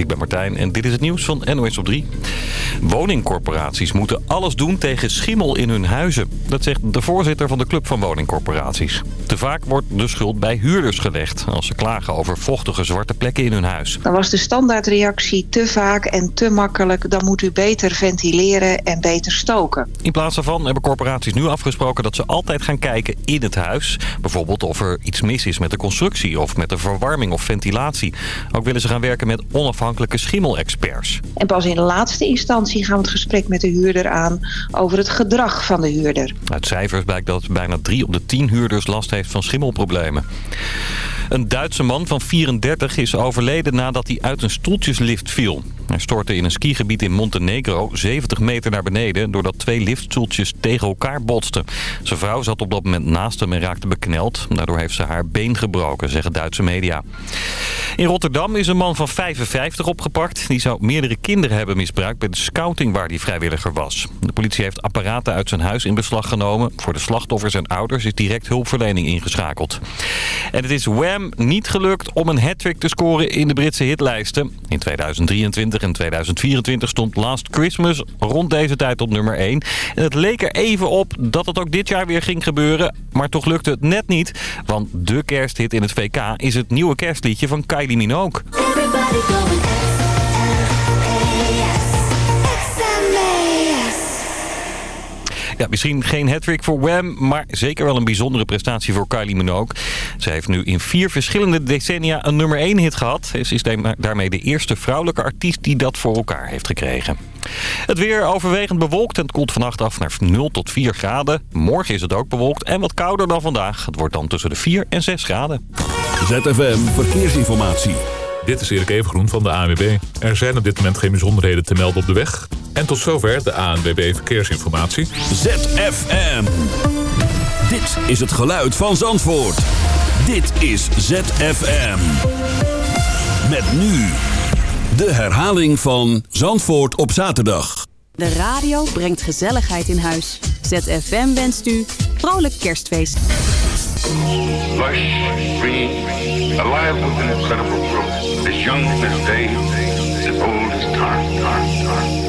ik ben Martijn en dit is het nieuws van NOS op 3. Woningcorporaties moeten alles doen tegen schimmel in hun huizen. Dat zegt de voorzitter van de Club van Woningcorporaties. Te vaak wordt de schuld bij huurders gelegd als ze klagen over vochtige zwarte plekken in hun huis. Dan was de standaardreactie te vaak en te makkelijk. Dan moet u beter ventileren en beter stoken. In plaats daarvan hebben corporaties nu afgesproken dat ze altijd gaan kijken in het huis. Bijvoorbeeld of er iets mis is met de constructie of met de verwarming of ventilatie. Ook willen ze gaan werken met onafhankelijke schimmelexperts. En pas in laatste instantie gaan we het gesprek met de huurder aan over het gedrag van de huurder. Uit cijfers blijkt dat bijna 3 op de 10 huurders last heeft van schimmelproblemen. Een Duitse man van 34 is overleden nadat hij uit een stoeltjeslift viel. Hij stortte in een skigebied in Montenegro 70 meter naar beneden... doordat twee liftstoeltjes tegen elkaar botsten. Zijn vrouw zat op dat moment naast hem en raakte bekneld. Daardoor heeft ze haar been gebroken, zeggen Duitse media. In Rotterdam is een man van 55 opgepakt. Die zou meerdere kinderen hebben misbruikt bij de scouting waar hij vrijwilliger was. De politie heeft apparaten uit zijn huis in beslag genomen. Voor de slachtoffers en ouders is direct hulpverlening ingeschakeld. En het is Wham niet gelukt om een hat te scoren in de Britse hitlijsten. In 2023 en 2024 stond Last Christmas rond deze tijd op nummer 1. En het leek er even op dat het ook dit jaar weer ging gebeuren. Maar toch lukte het net niet. Want de kersthit in het VK is het nieuwe kerstliedje van Kylie Minogue. Ja, misschien geen hattrick voor Wham, maar zeker wel een bijzondere prestatie voor Kylie Minogue. Zij heeft nu in vier verschillende decennia een nummer 1 hit gehad. Ze is daarmee de eerste vrouwelijke artiest die dat voor elkaar heeft gekregen. Het weer overwegend bewolkt en het koelt vannacht af naar 0 tot 4 graden. Morgen is het ook bewolkt en wat kouder dan vandaag. Het wordt dan tussen de 4 en 6 graden. ZFM Verkeersinformatie. Dit is Erik Evengroen van de ANWB. Er zijn op dit moment geen bijzonderheden te melden op de weg. En tot zover de ANWB Verkeersinformatie. ZFM. Dit is het geluid van Zandvoort. Dit is ZFM. Met nu de herhaling van Zandvoort op zaterdag. De radio brengt gezelligheid in huis. ZFM wenst u vrolijk kerstfeest. Lush, green, alive with an incredible growth. As young as day, as old as time, time, time, time,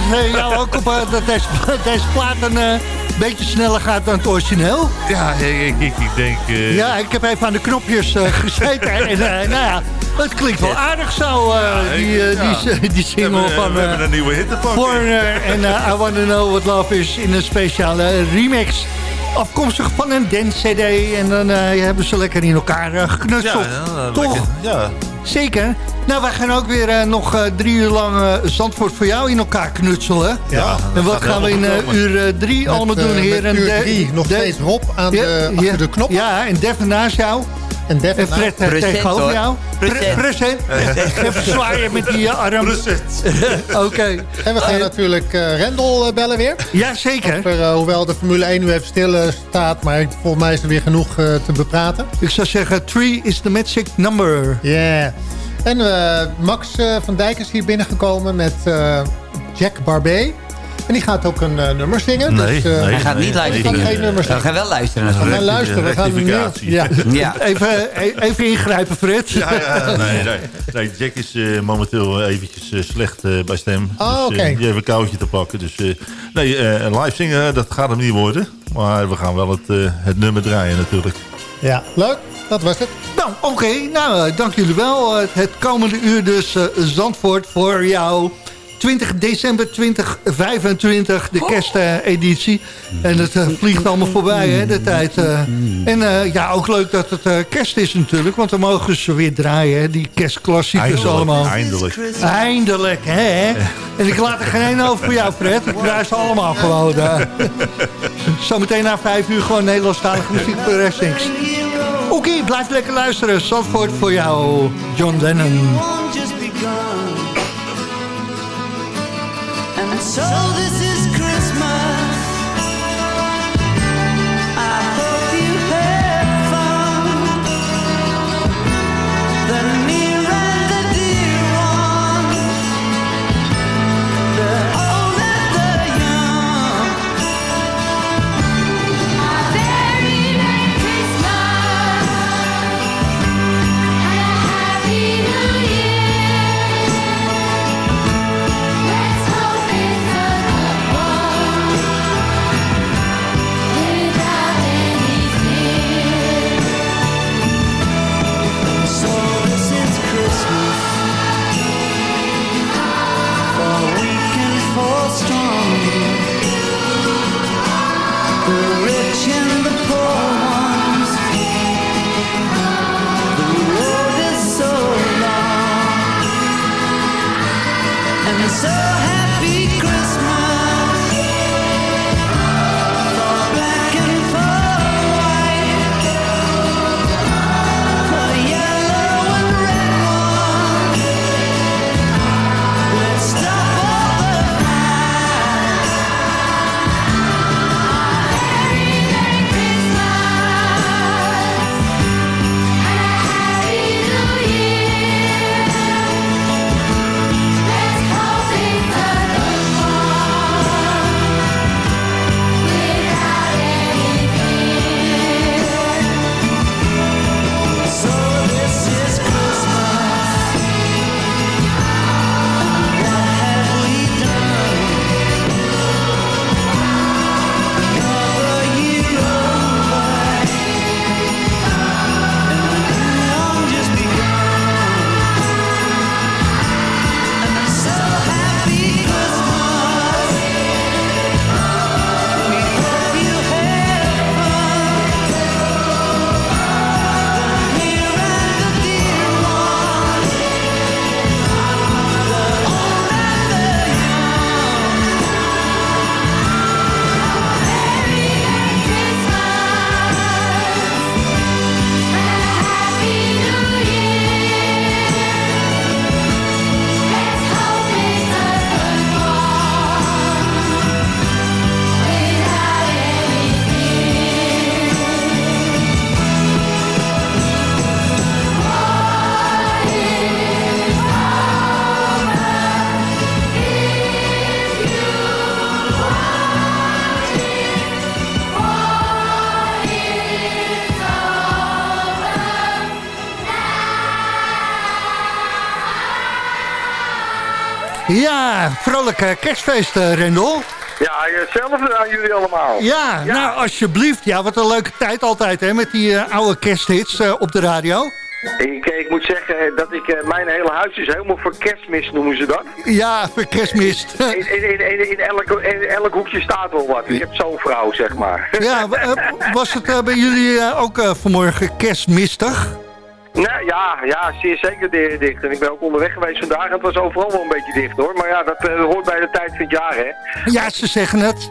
Het uh, jou ook op uh, dat deze, deze plaat een uh, beetje sneller gaat dan het origineel? Ja, ik, ik, ik denk... Ja, ik heb even aan de knopjes gezeten. en nou ja, het klinkt wel aardig zo, ja, die, ja. die, die, single we van we hebben een nieuwe hit Foreigner en I Wanna Know What Love Is in een speciale remix afkomstig van een dance-cd. En dan uh, hebben ze lekker in elkaar uh, geknutseld. Ja, Toch? ja. Zeker. Nou, wij gaan ook weer uh, nog drie uur lang Zandvoort voor jou in elkaar knutselen. Ja. En wat gaan we in uur drie allemaal doen, heren? uur drie nog steeds Rob aan de, achter de knop. Ja, en Devin naast jou. En, en Fred tegenover jou. Present. Even zwaaien met die arm. Present. Oké. Okay. En we gaan uh, natuurlijk uh, Rendel uh, bellen weer. Ja, zeker. Over, hoewel de Formule 1 nu even stil staat. Maar volgens mij is er weer genoeg te bepraten. Ik zou zeggen, 3 is the magic number. Ja. Yeah. En Max van Dijk is hier binnengekomen met Jack Barbet. En die gaat ook een uh, nummer zingen. Nee, dus, uh, nee hij gaat niet luisteren. Nee, geen nummer We gaan wel luisteren. We gaan luisteren. We gaan nu, ja. ja. Even, even ingrijpen, Fred. Ja, ja nee, nee, nee, Jack is uh, momenteel eventjes slecht bij stem. Oh, dus, oké. Okay. Die heeft een koudje te pakken. Dus nee, live zingen, dat gaat hem niet worden. Maar we gaan wel het, het nummer draaien natuurlijk. Ja, leuk. Dat was het. Nou, oké. Okay. Nou, dank jullie wel. het komende uur dus Zandvoort voor jou. 20 december 2025, de kersteditie. en het uh, vliegt allemaal voorbij, hè, de tijd. Uh. En uh, ja, ook leuk dat het kerst is natuurlijk. Want dan mogen ze weer draaien, hè, die kerstklassiekers eindelijk, allemaal. Eindelijk. Eindelijk, hè. En ik laat er geen over voor jou, Fred. Ik draai ze allemaal gewoon. Zometeen na vijf uur gewoon Nederlandstalige muziek voor de rest niks. Oké, blijf lekker luisteren. Zandvoort voor jou, John Lennon. And so Ja, vrolijk eh, kerstfeest, eh, Rendel. Ja, hetzelfde aan jullie allemaal. Ja, nou alsjeblieft. Ja, wat een leuke tijd altijd hè, met die eh, oude kersthits op de radio. Ik, ik moet zeggen dat ik, mijn hele huis is helemaal voor kerstmis, noemen ze dat. Ja, voor kerstmist. In, in, in, in, elk, elk hoekje staat wel wat. Ik heb zo'n vrouw, zeg maar. ja, was het bij jullie ook vanmorgen kerstmistig? Nou ja, ja, zeer zeker di- dicht. En ik ben ook onderweg geweest vandaag en het was overal wel een beetje dicht hoor. Maar ja, dat eh, hoort bij de tijd van het jaar hè. Ja, ze zeggen het.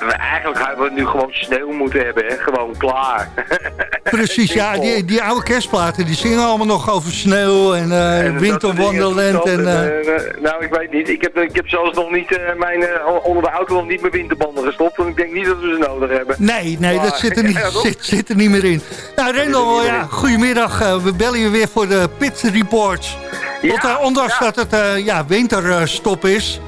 Eigenlijk hadden we nu gewoon sneeuw moeten hebben hè. Gewoon klaar. Precies, ja, die, die oude kerstplaten die zingen allemaal nog over sneeuw en, eh En Winter Wonderland. Eh, eh, nou, ik weet niet. Ik heb, ik heb zelfs nog niet mijn, onder de auto nog niet mijn winterbanden gestopt. Want ik denk niet dat we ze nodig hebben. Nee, nee, dat zit er, niet, Ja, zit, zit er niet meer in. Nou, Rendel, meer ja, goedemiddag. We bellen je weer voor de Pit Reports. Ja, ondanks ja. dat het ja, winterstop is...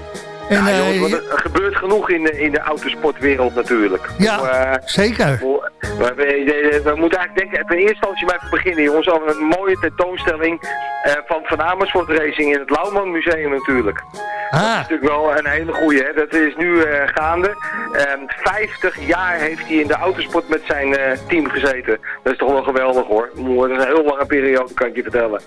En, ja, eh, jongens, want er, gebeurt genoeg in de, in de autosportwereld natuurlijk. Ja, Maar, eh, zeker. we, we, we- we moeten eigenlijk denken, in eerste instantie maar even beginnen jongens, over een mooie tentoonstelling eh, van Van Amersfoort Racing in het Lauwman Museum natuurlijk. Dat is Ah, natuurlijk wel een hele goeie, hè. dat is nu eh, gaande. Ehm 50 jaar heeft hij in de autosport met zijn eh, team gezeten. Dat is toch wel geweldig hoor. Dat is een heel lange periode, kan ik je vertellen.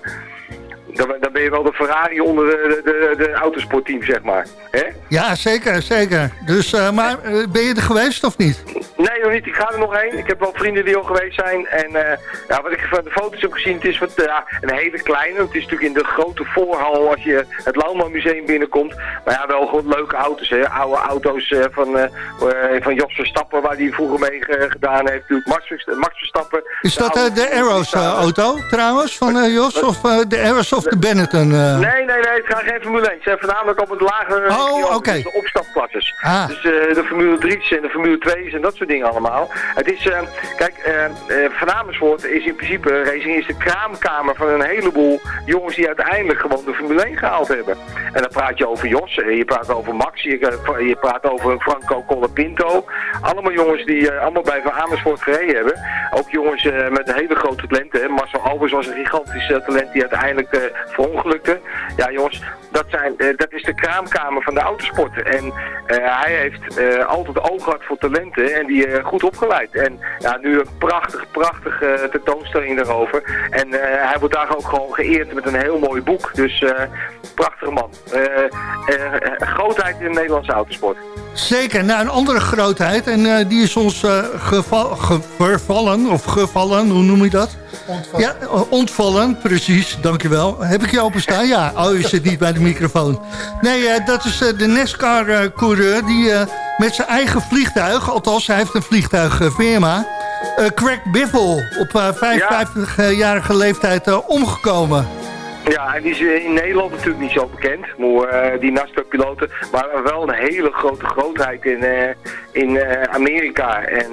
Dan, ben- dan ben je wel de Ferrari onder de, de, de, de autosportteam, zeg maar. hè? ja, zeker, zeker. Dus, eh, maar eh, ben je er geweest of niet? Nee, nog niet. Ik ga er nog heen. Ik heb wel vrienden die al geweest zijn. En eh, ja, wat ik van de foto's heb gezien, het is wat, ja, een hele kleine. Het is natuurlijk in de grote voorhal als je het Lauwman Museum binnenkomt. Maar ja, wel gewoon leuke auto's. Hè. Oude auto's van, van Jos Verstappen, waar hij vroeger mee ge- gedaan heeft. Natuurlijk Max, Verst- Max Verstappen. Is dat eh, de Arrows auto trouwens van Jos? Of de Arrows of de Benetton? eh? Nee, nee, nee, het gaat geen Formule 1. Het zijn voornamelijk op het lagere Oh, dus de opstapklasses. Ah. Dus eh, de Formule 3's en de Formule 2's en dat soort dingen allemaal. Het is, eh, kijk, Van Amersfoort is in principe, Racing is de kraamkamer van een heleboel jongens die uiteindelijk gewoon de Formule 1 gehaald hebben. En dan praat je over Jos, je praat over Max, je, je praat over Franco Colapinto. Allemaal jongens die allemaal bij Van Amersfoort gereden hebben. Ook jongens met hele grote talenten. Marcel Albers was een gigantisch talent die uiteindelijk verongelukte. Ja jongens, dat, zijn, eh, dat is de kraamkamer van de autosport. En eh, hij heeft eh, altijd oog gehad voor talenten en die goed opgeleid. En ja, nu een prachtig, prachtig eh, tentoonstelling daarover. En hij wordt daar ook gewoon geëerd met een heel mooi boek. Dus prachtige man. Grootheid in de Nederlandse autosport. Zeker, nou een andere grootheid. En eh, die is ons eh, geval, ge- vervallen, of gevallen, hoe noem je dat? Ontvallen. Ja, eh, ontvallen, precies, dankjewel. Heb ik je openstaan? Ja, oh, je zit niet bij de microfoon. Nee, eh, dat is eh, de NASCAR-coureur die eh, met zijn eigen vliegtuig, althans hij heeft een vliegtuigfirma, eh Craig Biffle, op eh, 55-jarige leeftijd eh, omgekomen. Ja, en die is in Nederland natuurlijk niet zo bekend, maar, eh, die NASCAR-piloten, maar wel een hele grote grootheid in, eh, in eh, Amerika. En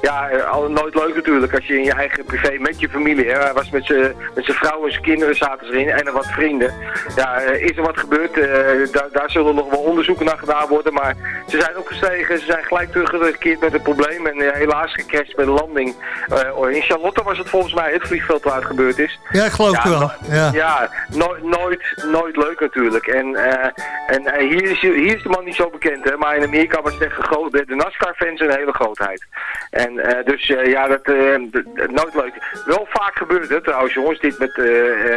ja, al, nooit leuk natuurlijk als je in je eigen privé met je familie, hè, was met zijn met zijn vrouw en zijn kinderen zaten ze erin en er wat vrienden. Ja, is er wat gebeurd? Eh, daar, daar zullen nog wel onderzoeken naar gedaan worden, maar ze zijn opgestegen, ze zijn gelijk teruggekeerd met het probleem en helaas gecrashed bij de landing. In Charlotte was het volgens mij het vliegveld waar het gebeurd is. Ja, ik geloof Ja, het wel. Ja. Nooit, nooit, nooit leuk natuurlijk. En, eh, en eh, hier, is, hier is de man niet zo bekend, hè, maar in Amerika was het echt de, NASCAR-fans een hele grootheid. En eh, dus ja, dat nooit leuk. Wel vaak gebeurt het trouwens, jongens, dit met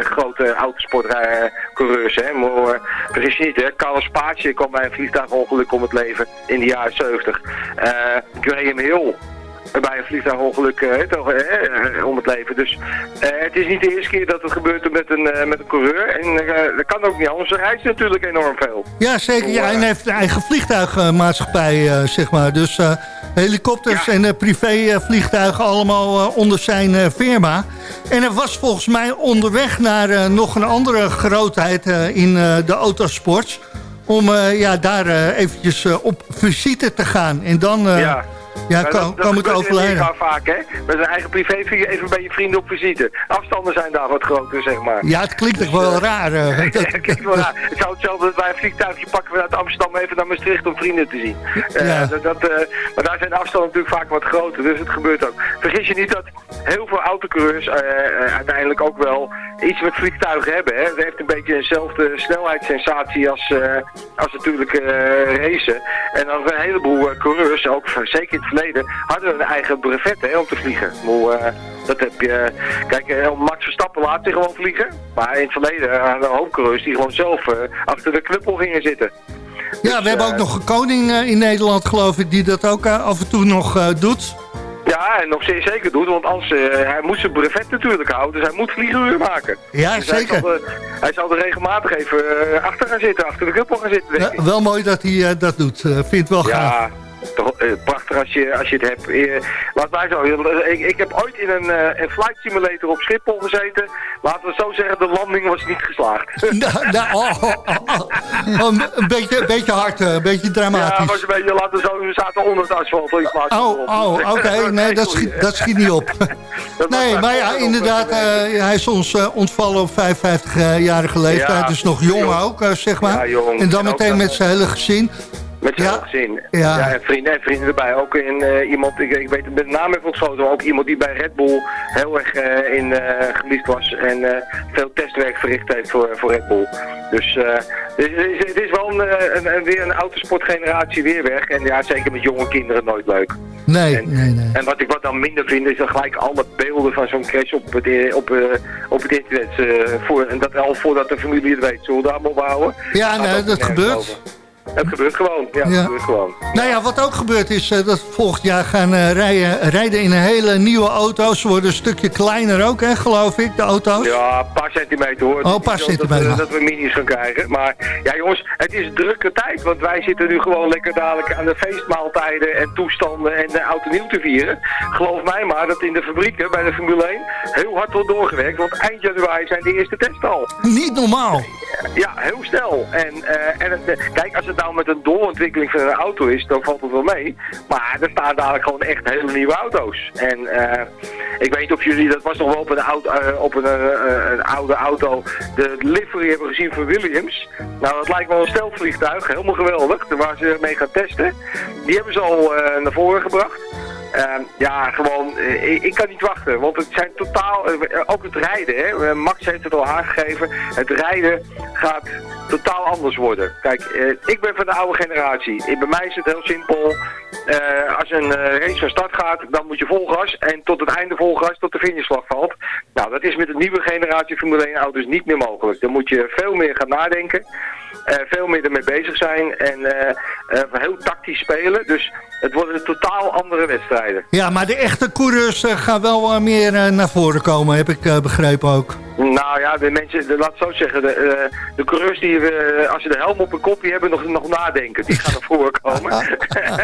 grote autosportcoureurs. hè. Je niet, hè, Carlos Pace kwam bij een vliegtuigongeluk om het leven in de jaren 70. Eh Graham Hill bij een vliegtuigongeluk eh, om het leven. Dus het is niet de eerste keer dat het gebeurt met een, met een coureur. En dat kan ook niet anders. Hij reist natuurlijk enorm veel. Ja, zeker. Ja, en hij heeft een eigen vliegtuigmaatschappij, zeg maar. Dus helikopters en eh, privévliegtuigen allemaal onder zijn firma. En hij was volgens mij onderweg naar nog een andere grootheid in de autosport. Om ja, daar eventjes op visite te gaan. En dan Ja. Ja, kan- dat- overlijden. Amerika vaak, hè? Met zijn eigen privé even bij je vrienden op visite. Afstanden zijn daar wat groter, zeg maar. Ja, het klinkt toch wel raar. eh, dat- Ja, kijk wel, ja, het zou hetzelfde dat wij een vliegtuigje pakken vanuit Amsterdam even naar Maastricht om vrienden te zien. Eh, Ja. dat, dat, eh, maar daar zijn de afstanden natuurlijk vaak wat groter, dus het gebeurt ook. Vergis je niet dat heel veel autocoureurs eh, eh, uiteindelijk ook wel iets met vliegtuigen hebben. Hè? Het heeft een beetje eenzelfde snelheidssensatie als, eh, als natuurlijk eh, racen. En dan een heleboel eh, coureurs, ook zeker in het hadden een eigen brevet hè, om te vliegen. Bedoel, eh, dat heb je... Kijk, eh, Max Verstappen laat zich gewoon vliegen. Maar in het verleden hadden een hoop coureurs die gewoon zelf eh, achter de knuppel gingen zitten. Ja, we hebben ook eh, nog een koning eh, in Nederland, geloof ik, die dat ook eh, af en toe nog eh, doet. Ja, en nog zeer zeker doet, want eh, hij moet zijn brevet natuurlijk houden, dus hij moet vlieguren maken. Ja, Dus hij zeker. zal, er, hij zal er regelmatig even eh, achter gaan zitten, achter de knuppel gaan zitten, denk Ja, ik. wel mooi dat hij eh, dat doet. Eh, vind het wel. Ja, eh, prachtig als je, als je het hebt. Eh, laat mij zo, eh, ik, ik heb ooit in een, eh, een flight simulator op Schiphol gezeten. Laten we zo zeggen, de landing was niet geslaagd. Nou, nou, oh, oh, oh, een, beetje, een beetje hard, eh, een beetje Ja, dramatisch. was een beetje, laten we zo, we zaten onder het asfalt. in plaats van Oh, oh oké. Nee, dat schiet, dat schiet niet op. Nee, maar ja, inderdaad, eh, hij is ons eh, ontvallen op 55-jarige leeftijd. Ja, dus nog jong ook, eh, zeg maar. Ja, jong. En dan En meteen met eh, zijn hele gezin. Met zijn Ja. gezin. Ja. Ja. en vrienden en vrienden erbij. Ook in, eh, iemand, ik, ik weet het met de naam even ontschoten, maar ook iemand die bij Red Bull heel erg eh, in geliefd was en veel testwerk verricht heeft voor, voor Red Bull. Dus het, is, het is wel een, een, een- weer een autosportgeneratie weer weg. En ja, zeker met jonge kinderen nooit leuk. Nee, En- nee, nee. En wat ik wat dan minder vind, is dan gelijk alle beelden van zo'n crash op het, op, op het internet. voor, en dat al voordat de familie het weet. Zullen we daar houden? Ja, nee, dat gebeurt. over. Het gebeurt gewoon. Ja, Ja. het gebeurt gewoon. Nou ja, wat ook gebeurt is eh, dat volgend jaar gaan eh, rijden, rijden in een hele nieuwe auto. Ze worden een stukje kleiner ook, hè, geloof ik, de auto's. Ja, een paar centimeter hoor. Oh, een paar centimeter. Dat, we- dat we minis gaan krijgen. Maar ja jongens, het is drukke tijd. Want wij zitten nu gewoon lekker dadelijk aan de feestmaaltijden en toestanden en de oud en nieuw te vieren. Geloof mij maar dat in de fabrieken bij de Formule 1 heel hard wordt doorgewerkt. Want eind januari zijn de eerste testen al. Niet normaal. Ja, heel snel. En, eh, en het, eh, kijk, als het nou met een doorontwikkeling van een auto is, dan valt het wel mee. Maar er staan dadelijk gewoon echt hele nieuwe auto's. En eh, ik weet niet of jullie, dat was nog wel op een, oud, eh, op een, eh, een oude auto, de livery hebben gezien van Williams. Nou, dat lijkt wel een steltvliegtuig, helemaal geweldig. Waar ze mee gaan testen. Die hebben ze al naar voren gebracht. Ehm, ja, gewoon, eh, ik, kan niet wachten, want het zijn totaal, eh, ook het rijden, hè. Eh, Max heeft het al aangegeven, het rijden gaat totaal anders worden. Kijk, eh, ik ben van de oude generatie. Eh, bij mij is het heel simpel, Eh, als een eh, race van start gaat, dan moet je vol gas en tot het einde vol gas tot de finishvlag valt. Nou, dat is met de nieuwe generatie Formule 1 auto's niet meer mogelijk. Dan moet je veel meer gaan nadenken. Eh, veel meer ermee bezig zijn en eh, eh, heel tactisch spelen. Dus het worden totaal andere wedstrijden. Ja, maar de echte coureurs gaan wel meer naar voren komen, heb ik begrepen ook. Nou ja, de mensen, de, laat het zo zeggen, de, de coureurs die, als ze de helm op hun kopje hebben, nog, nog nadenken. Die gaan naar voren komen.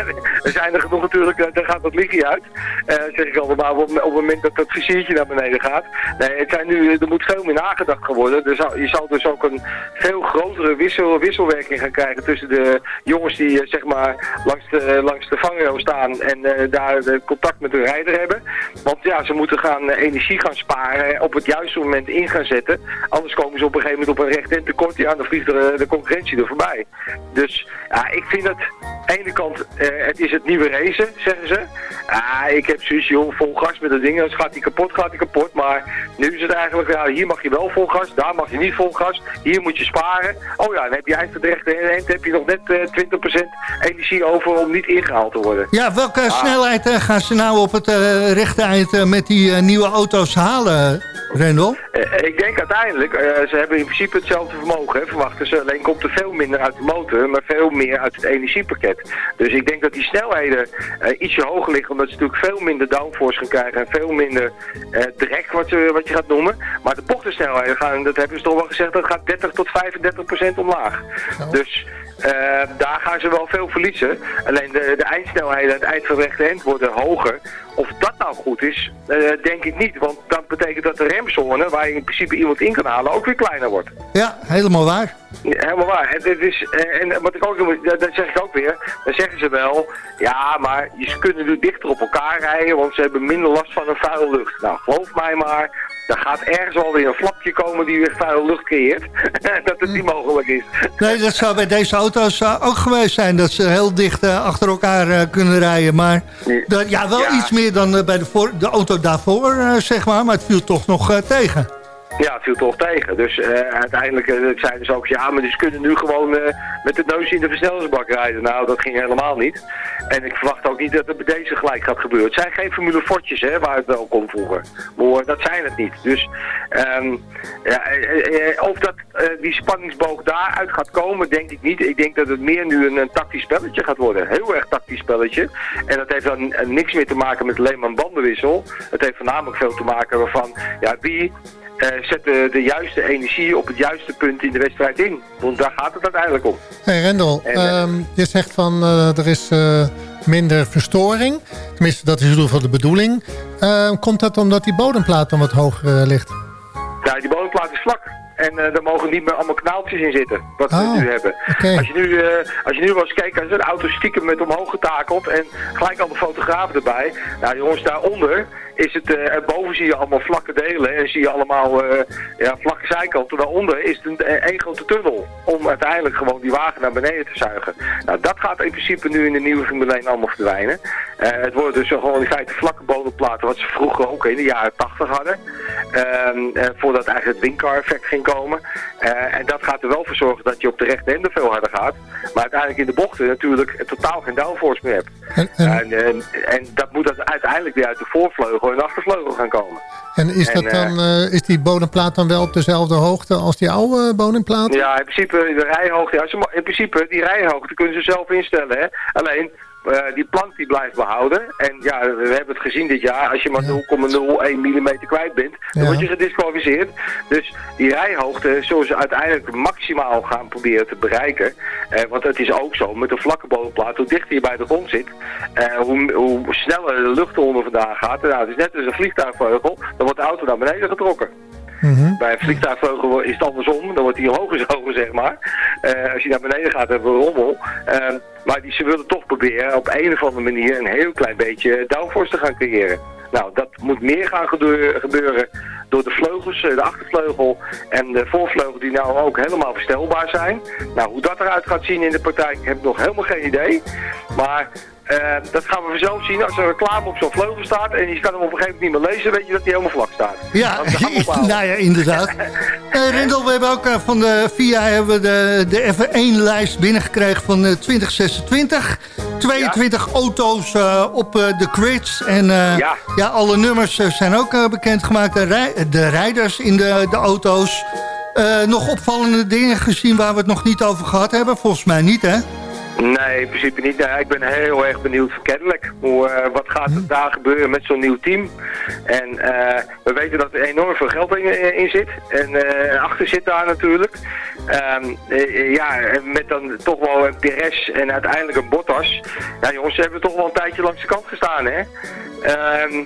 er zijn er genoeg natuurlijk, daar gaat dat lichtje uit. Zeg ik altijd maar, op, op het moment dat dat viziertje naar beneden gaat. Nee, het zijn nu, er moet veel meer nagedacht worden. Je zal dus ook een veel grotere wissel, wisselwerking gaan krijgen tussen de jongens die eh, zeg maar langs de, langs de vangrail staan en eh, daar contact met de rijder hebben. Want ja, ze moeten gaan eh, energie gaan sparen, op het juiste moment in gaan zetten. Anders komen ze op een gegeven moment op een recht en tekort. Ja, dan vliegt er, eh, de concurrentie er voorbij. Dus ja, ik vind het, aan de ene kant, eh, het is het nieuwe racen, zeggen ze. Ja, ik heb zoiets, joh, vol gas met dat ding. Als gaat hij kapot, gaat hij kapot. Maar nu is het eigenlijk, ja, hier mag je wel vol gas, daar mag je niet vol gas. Hier moet je sparen. Oh ja, dan je eigenlijk de rechte eind, heb je nog net eh 20% energie over om niet ingehaald te worden. Ja, welke Ah. snelheid eh, gaan ze nou op het eh, rechte eind eh, met die eh, nieuwe auto's halen, Rendel? Eh, ik denk uiteindelijk, eh, ze hebben in principe hetzelfde vermogen, hè, verwachten ze. Alleen komt er veel minder uit de motor, maar veel meer uit het energiepakket. Dus ik denk dat die snelheden eh, ietsje hoger liggen, omdat ze natuurlijk veel minder downforce gaan krijgen en veel minder eh drag, wat je, wat je gaat noemen. Maar de bochtensnelheden gaan, dat hebben ze toch wel gezegd, dat gaat 30 tot 35 omlaag. Dus Eh, daar gaan ze wel veel verliezen. Alleen de, de eindsnelheden aan het eind van worden hoger. Of dat nou goed is, eh, denk ik niet. Want dat betekent dat de remzone, waar je in principe iemand in kan halen, ook weer kleiner wordt. Ja, helemaal waar. Ja, helemaal waar. Het, het is, eh, en wat ik ook, dat, dat zeg ik ook weer, dan zeggen ze wel, ja, maar je kunnen nu dichter op elkaar rijden, want ze hebben minder last van een vuile lucht. Nou, geloof mij maar, er gaat ergens wel weer een flapje komen die weer vuile lucht creëert, dat het niet mogelijk is. Nee, dat zou bij deze auto's eh, ook geweest zijn. Dat ze heel dicht eh, achter elkaar eh, kunnen rijden. Maar dat, ja, wel Ja. iets meer dan bij de, voor, de auto daarvoor, zeg maar. Maar het viel toch nog tegen. Ja, het viel toch tegen. Dus eh, uiteindelijk eh, zeiden ze ook, ja, maar ze kunnen nu gewoon eh, met de neus in de versnellingsbak rijden. Nou, dat ging helemaal niet. En ik verwacht ook niet dat het bij deze gelijk gaat gebeuren. Het zijn geen Formule Fortjes, hè, waar het wel kon vroeger. Maar dat zijn het niet. Dus ehm, ja, of dat die spanningsboog daaruit gaat komen, denk ik niet. Ik denk dat het meer nu een, tactisch spelletje gaat worden. Heel erg tactisch spelletje. En dat heeft dan niks meer te maken met alleen maar een bandenwissel. Het heeft voornamelijk veel te maken van, ja, wie zet de, de juiste energie op het juiste punt in de wedstrijd in. Want daar gaat het uiteindelijk om. Hey Rendel, En, eh, ehm, je zegt van eh, er is eh, minder verstoring. Tenminste, dat is in ieder geval de bedoeling. Ehm, komt dat omdat die bodemplaat dan wat hoger eh, ligt? Nou, die bodemplaat is vlak. En eh daar mogen niet meer allemaal knaaltjes in zitten, wat we Oh, nu hebben. Als je nu, eh, als je nu wel eens kijkt, als een auto stiekem met omhoog getakeld en gelijk al de fotograaf erbij. Nou jongens, daaronder is het, eh boven zie je allemaal vlakke delen en zie je allemaal eh, ja, vlakke zijkanten. Daaronder is het een eh, één grote tunnel om uiteindelijk gewoon die wagen naar beneden te zuigen. Nou, dat gaat in principe nu in de nieuwe Formule 1 allemaal verdwijnen. Het worden dus gewoon in feite vlakke bodemplaten, wat ze vroeger ook in de jaren 80 hadden. Ehm, eh, voordat eigenlijk het windcar effect ging komen. En dat gaat er wel voor zorgen dat je op de rechte ende veel harder gaat. Maar uiteindelijk in de bochten natuurlijk totaal geen downforce meer hebt. En, en, En, dat moet uiteindelijk weer uit de voorvleugel de achtervleugel gaan komen. en is, dat en, dan, eh, is die bodemplaat dan wel op dezelfde hoogte als die oude bodemplaat? Ja, in principe de rijhoogte, ja, in principe die rijhoogte kunnen ze zelf instellen. Hè? Alleen eh, die plank die blijft behouden. En ja, we hebben het gezien dit jaar. Als je maar 0,01 mm kwijt bent, dan Ja. word je gedisqualificeerd. Dus die rijhoogte zullen ze uiteindelijk maximaal gaan proberen te bereiken. Eh, want het is ook zo, met een vlakke bodemplaat, hoe dichter je bij de grond zit, eh, hoe, hoe sneller de lucht eronder vandaan gaat. Nou, het is net als een vliegtuigvleugel, dan wordt de auto naar beneden getrokken. Mhm. Bij een vliegtuigvleugel is het andersom. Dan wordt hij hoger zogen, zeg maar. Eh, als je naar beneden gaat, hebben we rommel. Eh, maar die, ze willen toch proberen op een of andere manier een heel klein beetje downforce te gaan creëren. Nou, dat moet meer gaan gebeuren, gebeuren door de vleugels, eh, de achtervleugel en de voorvleugel die nou ook helemaal verstelbaar zijn. Nou, hoe dat eruit gaat zien in de praktijk heb ik nog helemaal geen idee. Maar eh, dat gaan we vanzelf zien. Als er reclame op zo'n vleugel staat en je kan hem op een gegeven moment niet meer lezen, weet je dat hij helemaal vlak staat. Ja, nou ja, inderdaad. Eh Rendel, we hebben ook eh, van de VIA hebben we de, de F1-lijst binnengekregen van eh, 2026. 22 auto's eh, op de grids. En Ja. ja, alle nummers zijn ook bekendgemaakt. De, rij- de rijders in de, de auto's. Nog opvallende dingen gezien waar we het nog niet over gehad hebben? Volgens mij niet, hè? Nee, in principe niet. Nee, ik ben heel erg benieuwd voor Cadillac. Hoe, eh, wat gaat er daar gebeuren met zo'n nieuw team? En eh, we weten dat er enorm veel geld in, in zit. En eh, achter zit daar natuurlijk. Eh, ja, en met dan toch wel een Perez en uiteindelijk een Bottas. Ja jongens, ze hebben toch wel een tijdje langs de kant gestaan, hè? Ehm,